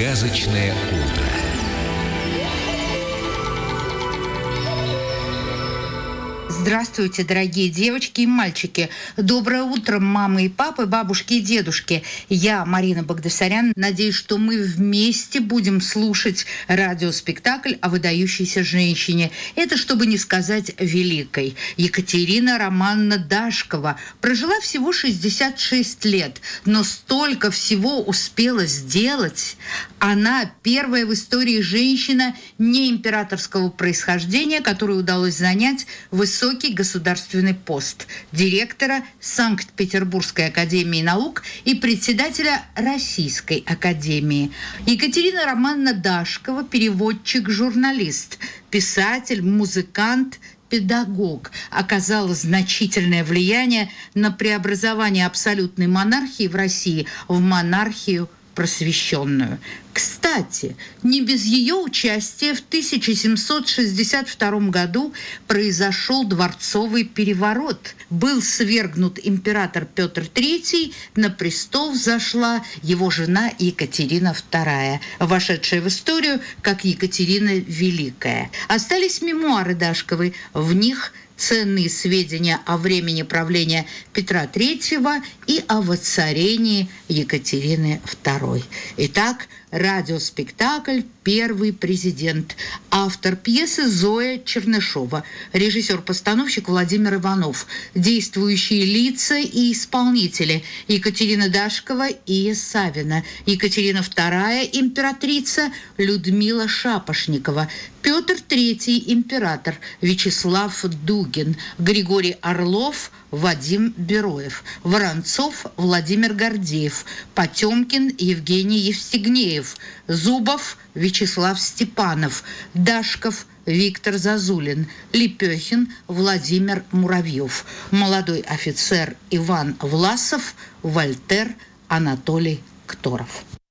Сказочное утро. Здравствуйте, дорогие девочки и мальчики. Доброе утро, мамы и папы, бабушки и дедушки. Я, Марина Багдасарян, надеюсь, что мы вместе будем слушать радиоспектакль о выдающейся женщине. Это, чтобы не сказать великой. Екатерина Романна Дашкова прожила всего 66 лет, но столько всего успела сделать. Она первая в истории женщина не императорского происхождения, которой удалось занять высокий высокий государственный пост директора Санкт-Петербургской академии наук и председателя Российской академии. Екатерина Романовна Дашкова, переводчик-журналист, писатель, музыкант, педагог оказала значительное влияние на преобразование абсолютной монархии в России в монархию просвещенную. Кстати, не без ее участия в 1762 году произошел дворцовый переворот. Был свергнут император Петр III, на престол взошла его жена Екатерина II, вошедшая в историю как Екатерина Великая. Остались мемуары Дашковой, в них – ценные сведения о времени правления Петра III и о воцарении Екатерины II. Итак, радиоспектакль «Первый президент». Автор пьесы Зоя Чернышова. Режиссер-постановщик Владимир Иванов. Действующие лица и исполнители. Екатерина Дашкова и Савина. Екатерина II императрица Людмила Шапошникова. Петр III император. Вячеслав Дугин. Григорий Орлов – Вадим Бероев, Воронцов Владимир Гордеев, Потемкин Евгений Евстигнеев, Зубов Вячеслав Степанов, Дашков Виктор Зазулин, Лепехин Владимир Муравьев, молодой офицер Иван Власов, Вольтер Анатолий Кторов.